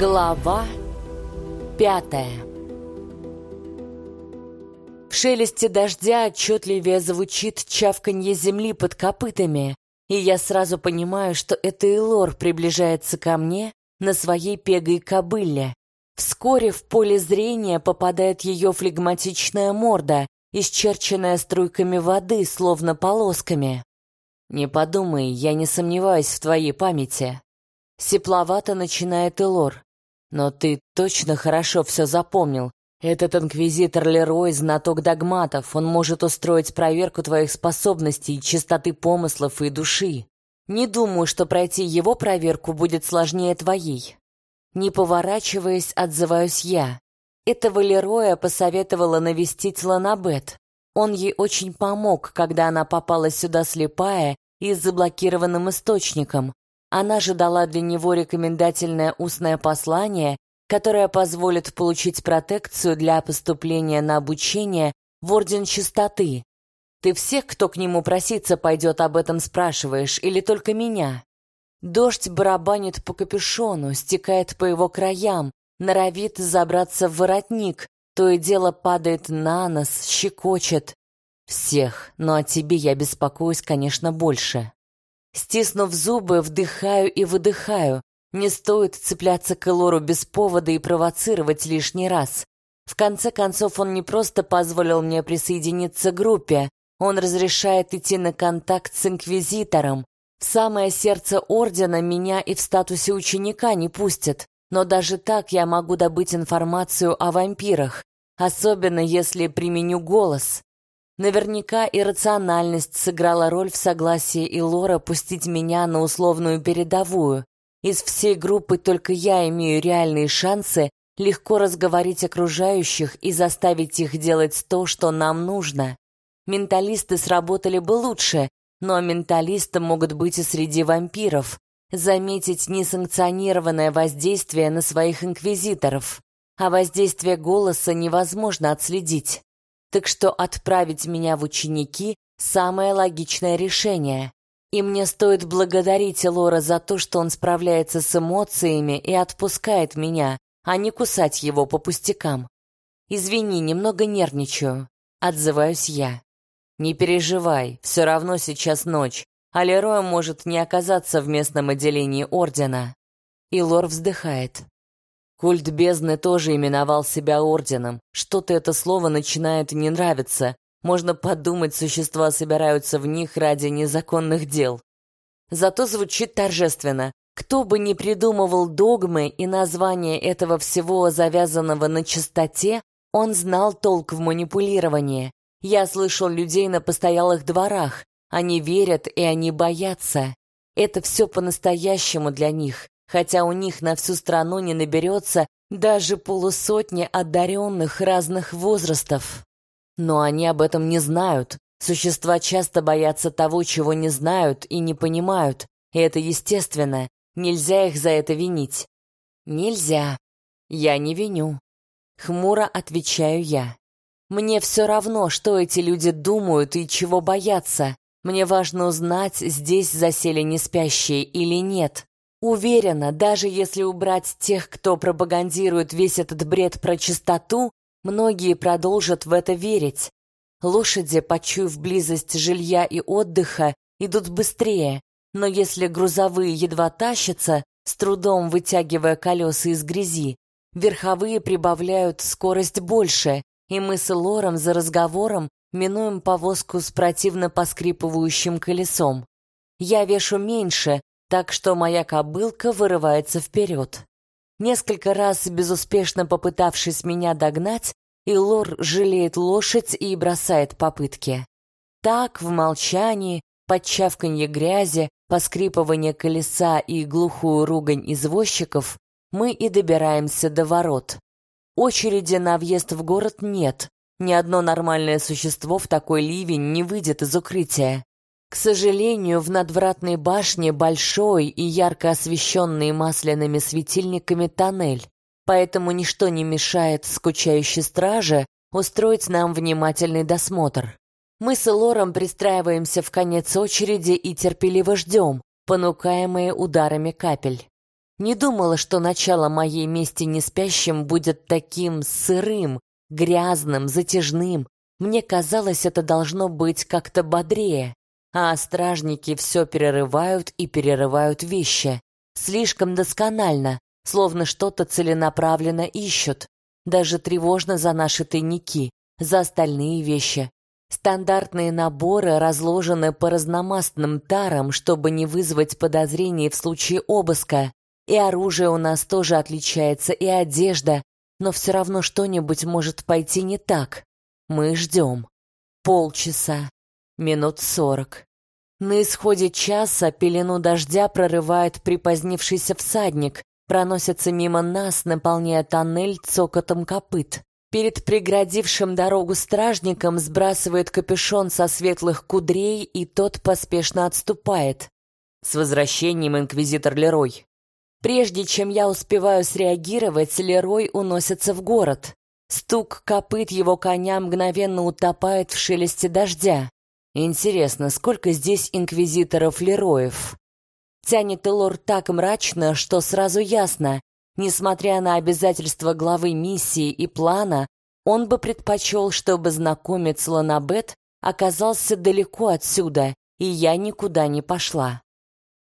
Глава пятая В шелесте дождя отчетливее звучит чавканье земли под копытами, и я сразу понимаю, что это Элор приближается ко мне на своей пегой кобыле. Вскоре в поле зрения попадает ее флегматичная морда, исчерченная струйками воды, словно полосками. «Не подумай, я не сомневаюсь в твоей памяти», Сепловато начинает Элор. «Но ты точно хорошо все запомнил. Этот инквизитор Лерой — знаток догматов. Он может устроить проверку твоих способностей, чистоты помыслов и души. Не думаю, что пройти его проверку будет сложнее твоей». Не поворачиваясь, отзываюсь я. Этого Лероя посоветовала навестить Ланабет. Он ей очень помог, когда она попала сюда слепая и с заблокированным источником. Она же дала для него рекомендательное устное послание, которое позволит получить протекцию для поступления на обучение в Орден Чистоты. Ты всех, кто к нему проситься пойдет, об этом спрашиваешь, или только меня? Дождь барабанит по капюшону, стекает по его краям, норовит забраться в воротник, то и дело падает на нос, щекочет. Всех, но о тебе я беспокоюсь, конечно, больше. Стиснув зубы, вдыхаю и выдыхаю. Не стоит цепляться к Элору без повода и провоцировать лишний раз. В конце концов, он не просто позволил мне присоединиться к группе, он разрешает идти на контакт с Инквизитором. В самое сердце Ордена меня и в статусе ученика не пустят, но даже так я могу добыть информацию о вампирах, особенно если применю голос. Наверняка иррациональность сыграла роль в согласии Илора пустить меня на условную передовую. Из всей группы только я имею реальные шансы легко разговорить окружающих и заставить их делать то, что нам нужно. Менталисты сработали бы лучше, но менталисты могут быть и среди вампиров. Заметить несанкционированное воздействие на своих инквизиторов. А воздействие голоса невозможно отследить. Так что отправить меня в ученики – самое логичное решение. И мне стоит благодарить Лора за то, что он справляется с эмоциями и отпускает меня, а не кусать его по пустякам. Извини, немного нервничаю. Отзываюсь я. Не переживай, все равно сейчас ночь, а Лероя может не оказаться в местном отделении Ордена. И Лор вздыхает. Культ бездны тоже именовал себя орденом. Что-то это слово начинает не нравиться. Можно подумать, существа собираются в них ради незаконных дел. Зато звучит торжественно. Кто бы ни придумывал догмы и название этого всего завязанного на чистоте, он знал толк в манипулировании. Я слышал людей на постоялых дворах. Они верят и они боятся. Это все по-настоящему для них хотя у них на всю страну не наберется даже полусотни одаренных разных возрастов. Но они об этом не знают. Существа часто боятся того, чего не знают и не понимают, и это естественно, нельзя их за это винить. Нельзя. Я не виню. Хмуро отвечаю я. Мне все равно, что эти люди думают и чего боятся. Мне важно узнать, здесь засели не спящие или нет. Уверена, даже если убрать тех, кто пропагандирует весь этот бред про чистоту, многие продолжат в это верить. Лошади, почуяв близость жилья и отдыха, идут быстрее, но если грузовые едва тащатся, с трудом вытягивая колеса из грязи, верховые прибавляют скорость больше, и мы с Лором за разговором минуем повозку с противно поскрипывающим колесом. Я вешу меньше, так что моя кобылка вырывается вперед. Несколько раз безуспешно попытавшись меня догнать, Илор жалеет лошадь и бросает попытки. Так, в молчании, под чавканье грязи, поскрипывание колеса и глухую ругань извозчиков, мы и добираемся до ворот. Очереди на въезд в город нет. Ни одно нормальное существо в такой ливень не выйдет из укрытия. К сожалению, в надвратной башне большой и ярко освещенный масляными светильниками тоннель, поэтому ничто не мешает скучающей страже устроить нам внимательный досмотр. Мы с Лором пристраиваемся в конец очереди и терпеливо ждем, понукаемые ударами капель. Не думала, что начало моей мести неспящим будет таким сырым, грязным, затяжным. Мне казалось, это должно быть как-то бодрее. А стражники все перерывают и перерывают вещи. Слишком досконально, словно что-то целенаправленно ищут. Даже тревожно за наши тайники, за остальные вещи. Стандартные наборы разложены по разномастным тарам, чтобы не вызвать подозрений в случае обыска. И оружие у нас тоже отличается, и одежда, но все равно что-нибудь может пойти не так. Мы ждем. Полчаса. Минут сорок. На исходе часа пелену дождя прорывает припозднившийся всадник, проносится мимо нас, наполняя тоннель цокотом копыт. Перед преградившим дорогу стражником сбрасывает капюшон со светлых кудрей, и тот поспешно отступает. С возвращением инквизитор Лерой. Прежде чем я успеваю среагировать, Лерой уносится в город. Стук копыт его коня мгновенно утопает в шелесте дождя. Интересно, сколько здесь инквизиторов Лероев? Тянет Элор так мрачно, что сразу ясно, Несмотря на обязательства главы миссии и плана, он бы предпочел, чтобы знакомец Ланабет оказался далеко отсюда, и я никуда не пошла.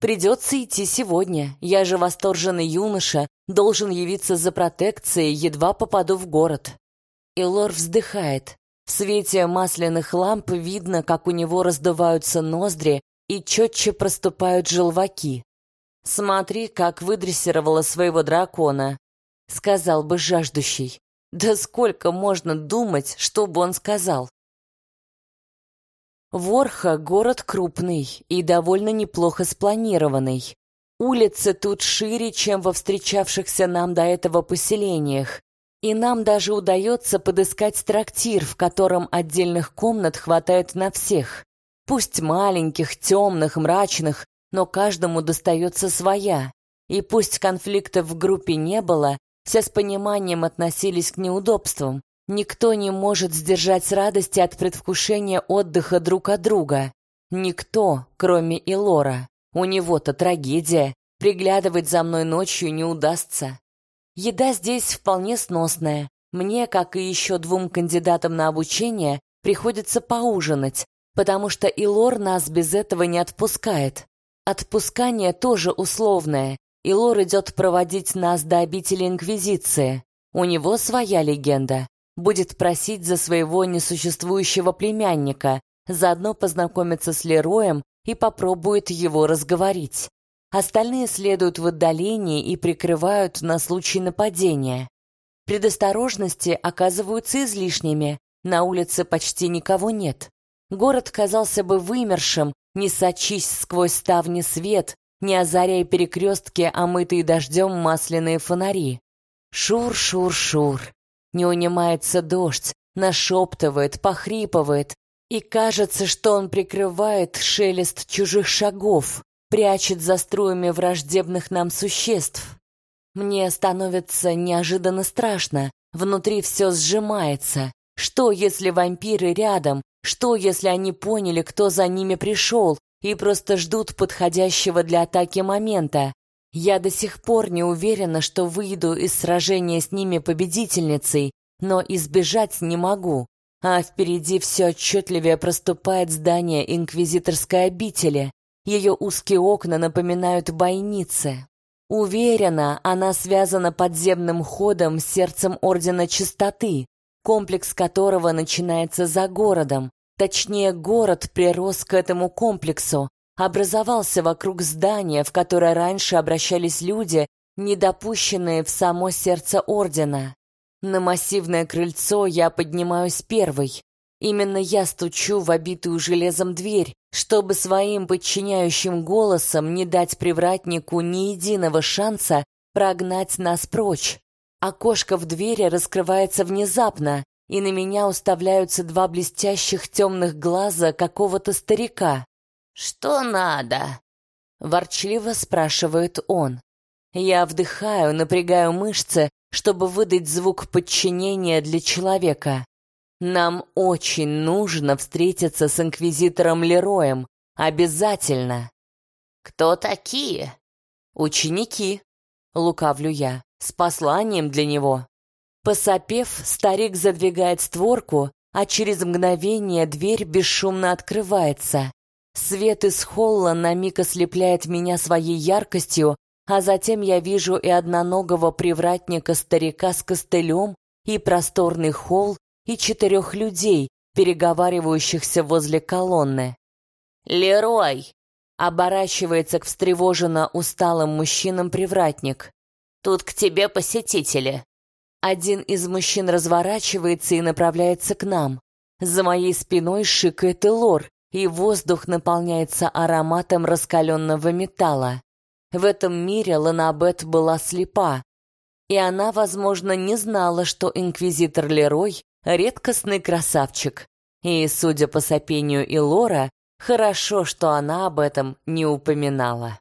Придется идти сегодня. Я же восторженный юноша, должен явиться за протекцией, едва попаду в город. Илор вздыхает. В свете масляных ламп видно, как у него раздуваются ноздри и четче проступают желваки. «Смотри, как выдрессировала своего дракона», — сказал бы жаждущий. «Да сколько можно думать, что бы он сказал?» Ворха — город крупный и довольно неплохо спланированный. Улицы тут шире, чем во встречавшихся нам до этого поселениях, и нам даже удается подыскать трактир, в котором отдельных комнат хватает на всех. Пусть маленьких, темных, мрачных, но каждому достается своя. И пусть конфликтов в группе не было, все с пониманием относились к неудобствам. Никто не может сдержать радости от предвкушения отдыха друг от друга. Никто, кроме Илора. У него-то трагедия. Приглядывать за мной ночью не удастся. Еда здесь вполне сносная. Мне, как и еще двум кандидатам на обучение, приходится поужинать, потому что Илор нас без этого не отпускает. Отпускание тоже условное, и Лор идет проводить нас до обители Инквизиции. У него своя легенда. Будет просить за своего несуществующего племянника, заодно познакомиться с Лероем и попробует его разговорить. Остальные следуют в отдалении и прикрывают на случай нападения. Предосторожности оказываются излишними, на улице почти никого нет. Город казался бы вымершим, не сочись сквозь ставни свет, не озаряя перекрестки, омытые дождем масляные фонари. Шур-шур-шур. Не унимается дождь, нашептывает, похрипывает, и кажется, что он прикрывает шелест чужих шагов, прячет за струями враждебных нам существ. Мне становится неожиданно страшно, внутри все сжимается. Что, если вампиры рядом, что, если они поняли, кто за ними пришел, и просто ждут подходящего для атаки момента? Я до сих пор не уверена, что выйду из сражения с ними победительницей, но избежать не могу. А впереди все отчетливее проступает здание инквизиторской обители. Ее узкие окна напоминают бойницы. Уверена, она связана подземным ходом с сердцем Ордена Чистоты, комплекс которого начинается за городом, Точнее, город прирос к этому комплексу, образовался вокруг здания, в которое раньше обращались люди, недопущенные в само сердце ордена. На массивное крыльцо я поднимаюсь первой. Именно я стучу в обитую железом дверь, чтобы своим подчиняющим голосом не дать привратнику ни единого шанса прогнать нас прочь. Окошко в двери раскрывается внезапно, и на меня уставляются два блестящих темных глаза какого-то старика. «Что надо?» — ворчливо спрашивает он. Я вдыхаю, напрягаю мышцы, чтобы выдать звук подчинения для человека. Нам очень нужно встретиться с инквизитором Лероем. Обязательно. Кто такие? Ученики. лукавлю я, с посланием для него. Посопев, старик задвигает створку, а через мгновение дверь бесшумно открывается. Свет из холла на миг ослепляет меня своей яркостью, а затем я вижу и одноногого привратника-старика с костылем, и просторный холл, и четырех людей, переговаривающихся возле колонны. «Лерой!» — оборачивается к встревоженно усталым мужчинам привратник. «Тут к тебе посетители». Один из мужчин разворачивается и направляется к нам. За моей спиной шикает Элор, и воздух наполняется ароматом раскаленного металла. В этом мире Ланабет была слепа, и она, возможно, не знала, что инквизитор Лерой — редкостный красавчик. И, судя по сопению Илора, хорошо, что она об этом не упоминала.